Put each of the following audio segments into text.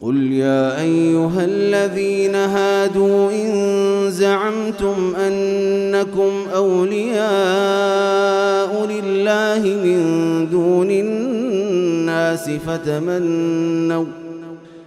قل يا أيها الذين هادوا إن زعمتم أنكم أولياء لله من دون الناس فتمنوا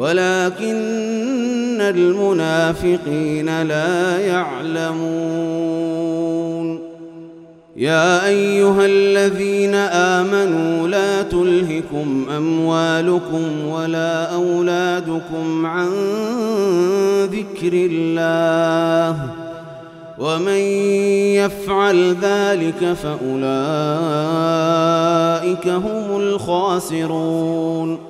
ولكن المنافقين لا يعلمون. يا أيها الذين آمنوا لا تلهكم أموالكم ولا أولادكم عن ذكر الله ومن يفعل ذلك فأولئك هم الخاسرون.